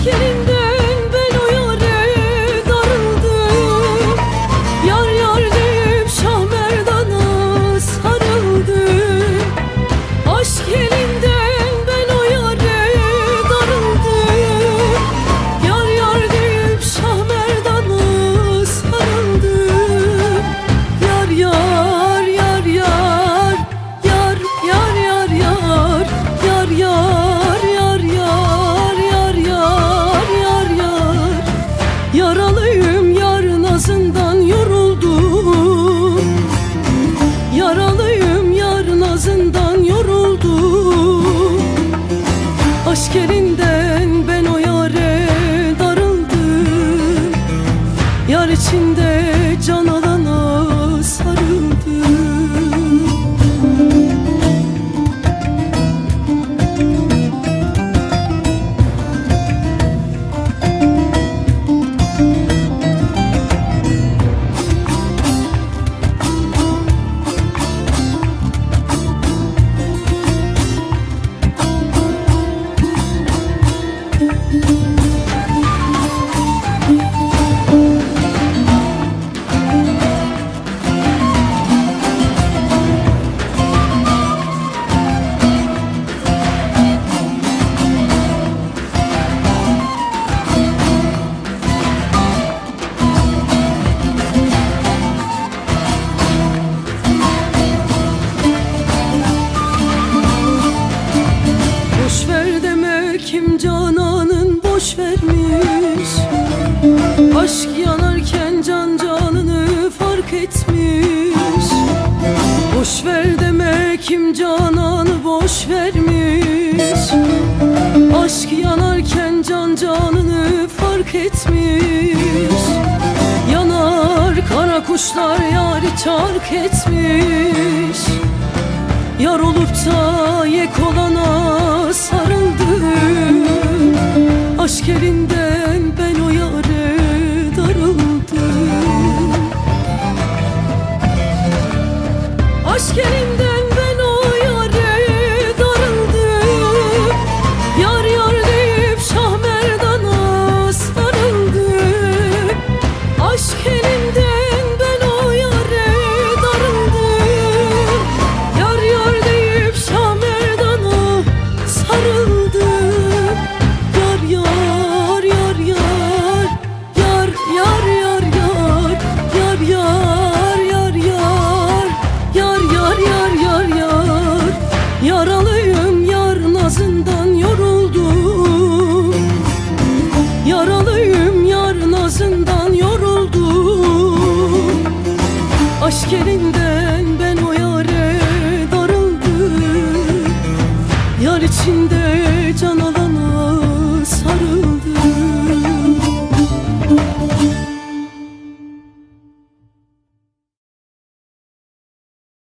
Aşk Aşk elinden ben o yare darıldım. Yar içinde can alana Boş boş vermiş. Aşk yanarken can canını fark etmiş. Boş ver deme kim cananı boş vermiş. Aşk yanarken can canını fark etmiş. Yanar kara kuşlar yari çark etmiş. Yar olup da yek olana sarıldım Aşk elinden ben o yare Yaralıyım yar nazından yoruldum. Yaralıyım yar nazından yoruldum. Aşk elinden ben o yare darıldım. Yar içinde